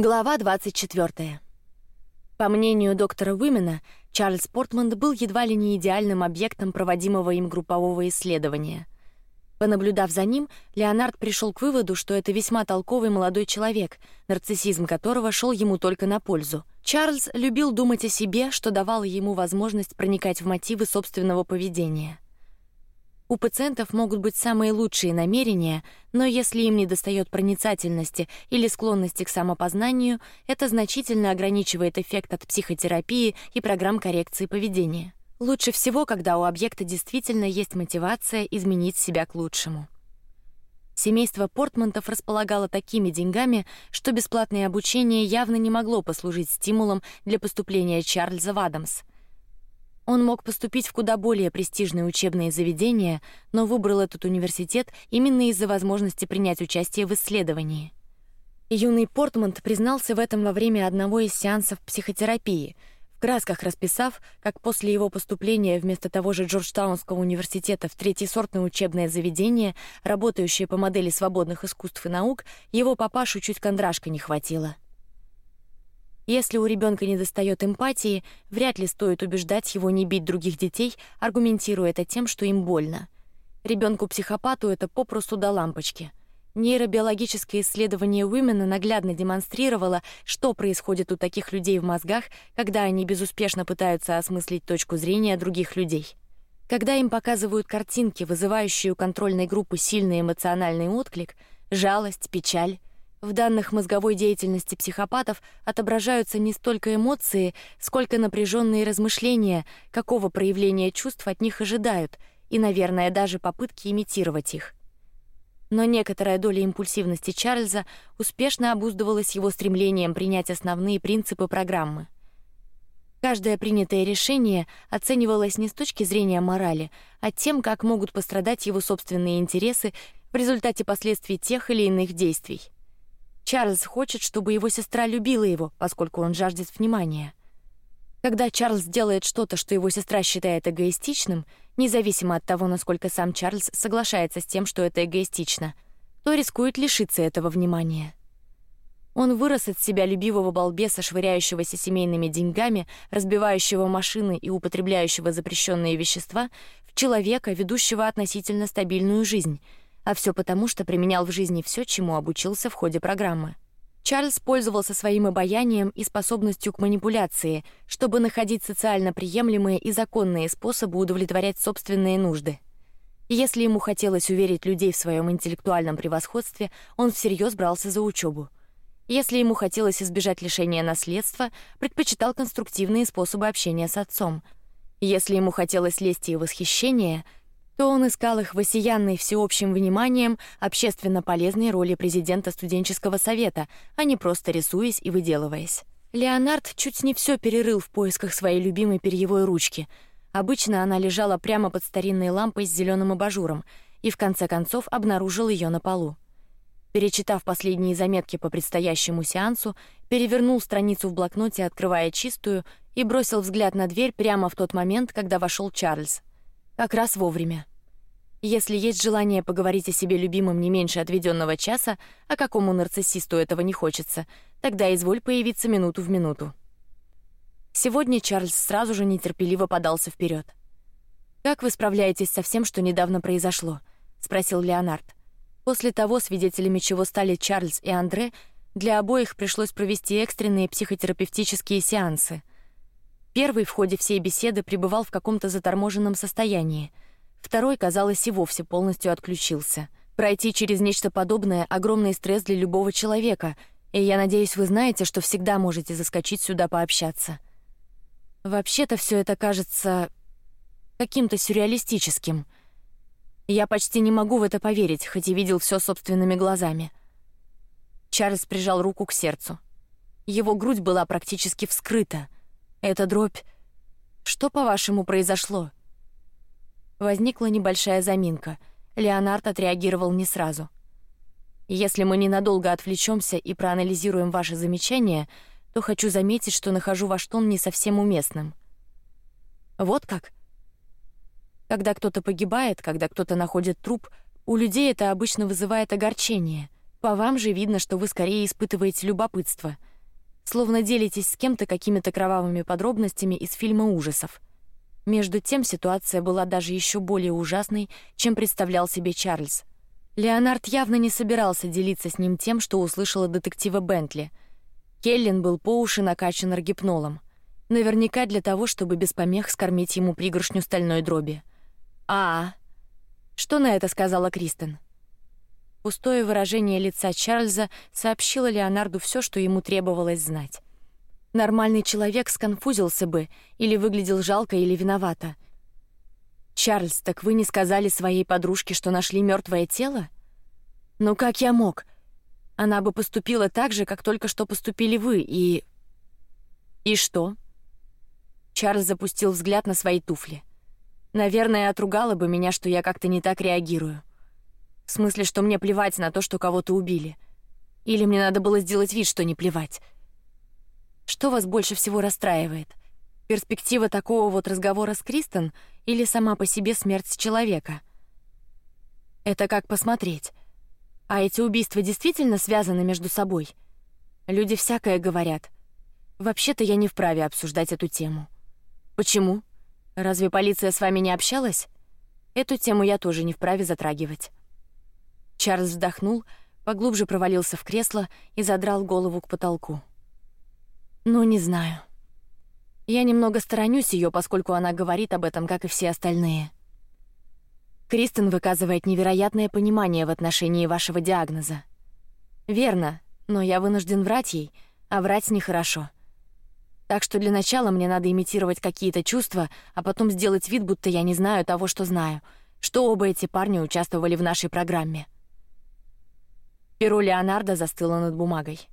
Глава 24. По мнению доктора Уимена, Чарльз Портман был едва ли не идеальным объектом проводимого им группового исследования. Понаблюдав за ним, Леонард пришел к выводу, что это весьма толковый молодой человек, нарциссизм которого шел ему только на пользу. Чарльз любил думать о себе, что давало ему возможность проникать в мотивы собственного поведения. У пациентов могут быть самые лучшие намерения, но если им не достает проницательности или склонности к самопознанию, это значительно ограничивает эффект от психотерапии и программ коррекции поведения. Лучше всего, когда у объекта действительно есть мотивация изменить себя к лучшему. Семейство Портмантов располагало такими деньгами, что бесплатное обучение явно не могло послужить стимулом для поступления Чарльза в Адамс. Он мог поступить в куда более престижные учебные заведения, но выбрал этот университет именно из-за возможности принять участие в исследовании. Юный Портмант признался в этом во время одного из сеансов психотерапии, в красках расписав, как после его поступления вместо того же Джорджтаунского университета в третьесортное учебное заведение, работающее по модели свободных искусств и наук, его папашу чуть кондрашка не хватило. Если у ребенка не достает эмпатии, вряд ли стоит убеждать его не бить других детей, аргументируя это тем, что им больно. Ребенку психопату это попросту до лампочки. Нейробиологическое исследование Уимена наглядно демонстрировало, что происходит у таких людей в мозгах, когда они безуспешно пытаются осмыслить точку зрения других людей. Когда им показывают картинки, вызывающие у контрольной группы сильный эмоциональный отклик, жалость, печаль, в данных мозговой деятельности психопатов отображаются не столько эмоции, сколько напряженные размышления, какого проявления чувств от них ожидают, и, наверное, даже попытки имитировать их. Но некоторая доля импульсивности Чарльза успешно обуздывалась его стремлением принять основные принципы программы. Каждое принятое решение оценивалось не с точки зрения морали, а тем, как могут пострадать его собственные интересы в результате последствий тех или иных действий. Чарльз хочет, чтобы его сестра любила его, поскольку он жаждет внимания. Когда Чарльз делает что-то, что его сестра считает эгоистичным, независимо от того, насколько сам Чарльз соглашается с тем, что это эгоистично, то рискует лишиться этого внимания. Он вырос от себя любивого балбеса, швыряющегося семейными деньгами, разбивающего машины и употребляющего запрещенные вещества, в человека, ведущего относительно стабильную жизнь — а все потому, что применял в жизни все, чему обучился в ходе программы. Чарльз пользовался своим обаянием и способностью к манипуляции, чтобы находить социально приемлемые и законные способы удовлетворять собственные нужды. И если ему хотелось уверить людей в своем интеллектуальном превосходстве, он всерьез брался за учебу. Если ему хотелось избежать лишения наследства, предпочитал конструктивные способы общения с отцом. Если ему хотелось лести и восхищения, то он искал их в осиянной всеобщим вниманием общественно полезной роли президента студенческого совета, а не просто рисуясь и выделываясь. Леонард чуть не все перерыл в поисках своей любимой перьевой ручки. Обычно она лежала прямо под старинной лампой с зеленым абажуром, и в конце концов обнаружил ее на полу. Перечитав последние заметки по предстоящему сеансу, перевернул страницу в блокноте, открывая чистую, и бросил взгляд на дверь прямо в тот момент, когда вошел Чарльз. Как раз вовремя. Если есть желание поговорить о себе любимом не меньше отведенного часа, а какому нарциссисту этого не хочется, тогда изволь появиться минуту в минуту. Сегодня Чарльз сразу же нетерпеливо подался вперед. Как вы справляетесь со всем, что недавно произошло? – спросил Леонард. После того, свидетелями чего стали Чарльз и Андре, для обоих пришлось провести экстренные психотерапевтические сеансы. Первый в ходе всей беседы пребывал в каком-то заторможенном состоянии. Второй, казалось, и вовсе полностью отключился. Пройти через нечто подобное — огромный стресс для любого человека, и я надеюсь, вы знаете, что всегда можете заскочить сюда пообщаться. Вообще-то все это кажется каким-то сюрреалистическим. Я почти не могу в это поверить, хоть и видел все собственными глазами. Чарльз прижал руку к сердцу. Его грудь была практически вскрыта — это дробь. Что по-вашему произошло? Возникла небольшая заминка. Леонард отреагировал не сразу. Если мы ненадолго отвлечемся и проанализируем ваши замечания, то хочу заметить, что нахожу ваш тон не совсем уместным. Вот как? Когда кто-то погибает, когда кто-то находит труп, у людей это обычно вызывает огорчение. По вам же видно, что вы скорее испытываете любопытство — словно делитесь с кем-то какими-то кровавыми подробностями из фильма ужасов. Между тем ситуация была даже еще более ужасной, чем представлял себе Чарльз. Леонард явно не собирался делиться с ним тем, что услышал от детектива Бентли. Келлин был по уши накачан аргипнолом, наверняка для того, чтобы без помех скормить ему пригоршню стальной дроби. А, что на это сказала Кристен? Пустое выражение лица Чарльза сообщило Леонарду все, что ему требовалось знать. Нормальный человек сконфузился бы или выглядел жалко или виновато. Чарльз, так вы не сказали своей подружке, что нашли мертвое тело? Ну как я мог? Она бы поступила так же, как только что поступили вы, и и что? Чарльз запустил взгляд на свои туфли. Наверное, отругала бы меня, что я как-то не так реагирую. В смысле, что мне плевать на то, что кого-то убили. Или мне надо было сделать вид, что не плевать. Что вас больше всего расстраивает? Перспектива такого вот разговора с Кристен или сама по себе смерть человека? Это как посмотреть. А эти убийства действительно связаны между собой? Люди всякое говорят. Вообще-то я не вправе обсуждать эту тему. Почему? Разве полиция с вами не общалась? Эту тему я тоже не вправе затрагивать. Чарльз вздохнул, поглубже провалился в кресло и задрал голову к потолку. Ну не знаю. Я немного сторонюсь ее, поскольку она говорит об этом, как и все остальные. Кристен выказывает невероятное понимание в отношении вашего диагноза. Верно, но я вынужден врать ей, а врать нехорошо. Так что для начала мне надо имитировать какие-то чувства, а потом сделать вид, будто я не знаю того, что знаю, что оба эти парня участвовали в нашей программе. Перо Леонардо застыло над бумагой.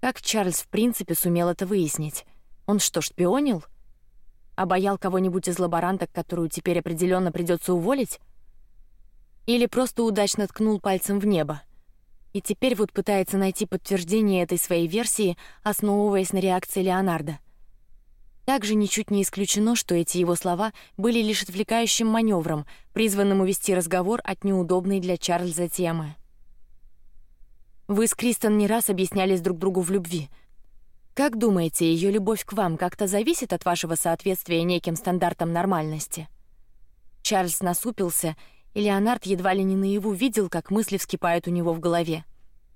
Как Чарльз в принципе сумел это выяснить? Он что, шпионил? Обаял кого-нибудь из лаборанток, которую теперь определенно придется уволить? Или просто удачно ткнул пальцем в небо? и теперь вот пытается найти подтверждение этой своей версии, основываясь на реакции Леонардо. Также ничуть не исключено, что эти его слова были лишь отвлекающим маневром, призванным увести разговор от неудобной для Чарльза темы. Вы с Кристен не раз объяснялись друг другу в любви. Как думаете, ее любовь к вам как-то зависит от вашего соответствия неким стандартам нормальности? Чарльз насупился и Леонард едва ли не наяву видел, как мысли вскипают у него в голове.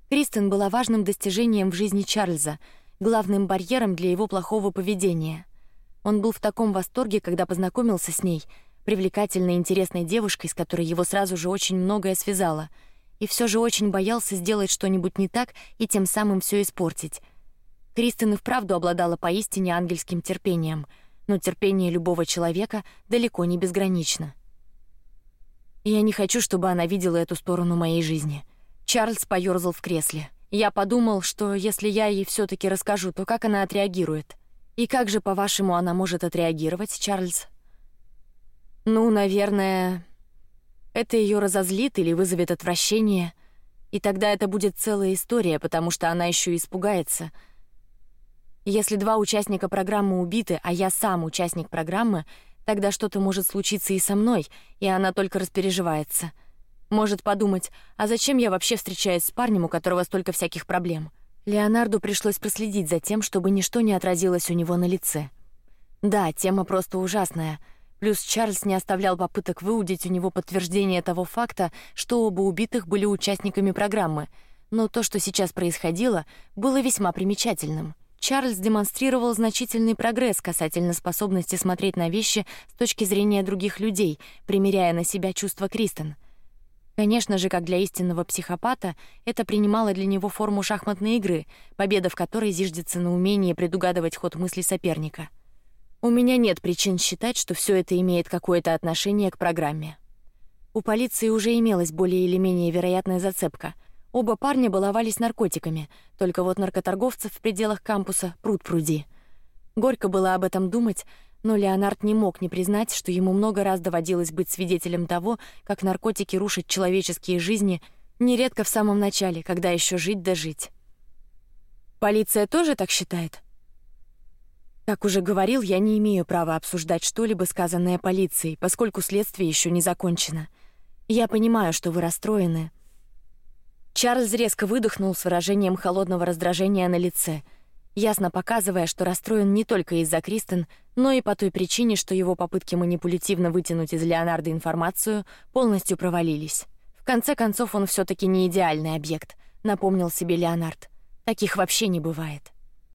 Кристен была важным достижением в жизни Чарльза, главным барьером для его плохого поведения. Он был в таком восторге, когда познакомился с ней, привлекательной, интересной девушкой, с которой его сразу же очень многое связало, и все же очень боялся сделать что-нибудь не так и тем самым все испортить. Кристен и вправду обладала поистине ангельским терпением, но терпение любого человека далеко не безгранично. Я не хочу, чтобы она видела эту сторону моей жизни. Чарльз поерзал в кресле. Я подумал, что если я ей все-таки расскажу, то как она отреагирует? И как же, по-вашему, она может отреагировать, Чарльз? Ну, наверное, это ее разозлит или вызовет отвращение, и тогда это будет целая история, потому что она еще испугается. Если два участника программы убиты, а я сам участник программы, Тогда что-то может случиться и со мной, и она только распереживается. Может подумать, а зачем я вообще встречаюсь с парнем, у которого столько всяких проблем? Леонарду пришлось проследить за тем, чтобы ничто не отразилось у него на лице. Да, тема просто ужасная. Плюс Чарльз не оставлял попыток выудить у него подтверждение того факта, что оба убитых были участниками программы. Но то, что сейчас происходило, было весьма примечательным. Чарльз демонстрировал значительный прогресс касательно способности смотреть на вещи с точки зрения других людей, примеряя на себя чувства Кристен. Конечно же, как для истинного психопата, это принимало для него форму шахматной игры, победа в которой зиждется на умении предугадывать ход мысли соперника. У меня нет причин считать, что все это имеет какое-то отношение к программе. У полиции уже имелась более или менее вероятная зацепка — Оба парня баловались наркотиками, только вот наркоторговцев в пределах кампуса пруд пруди. Горько было об этом думать, но Леонард не мог не признать, что ему много раз доводилось быть свидетелем того, как наркотики рушат человеческие жизни, нередко в самом начале, когда еще жить да. Полиция тоже так считает. Как уже говорил, я не имею права обсуждать что-либо сказанное полицией, поскольку следствие еще не закончено. Я понимаю, что вы расстроены, Чарльз резко выдохнул с выражением холодного раздражения на лице. ясно показывая, что расстроен не только из-за Кристен, но и по той причине, что его попытки манипулятивно вытянуть из Леонардо информацию полностью провалились. В конце концов, он все-таки не идеальный объект, напомнил себе Леонард. Таких вообще не бывает.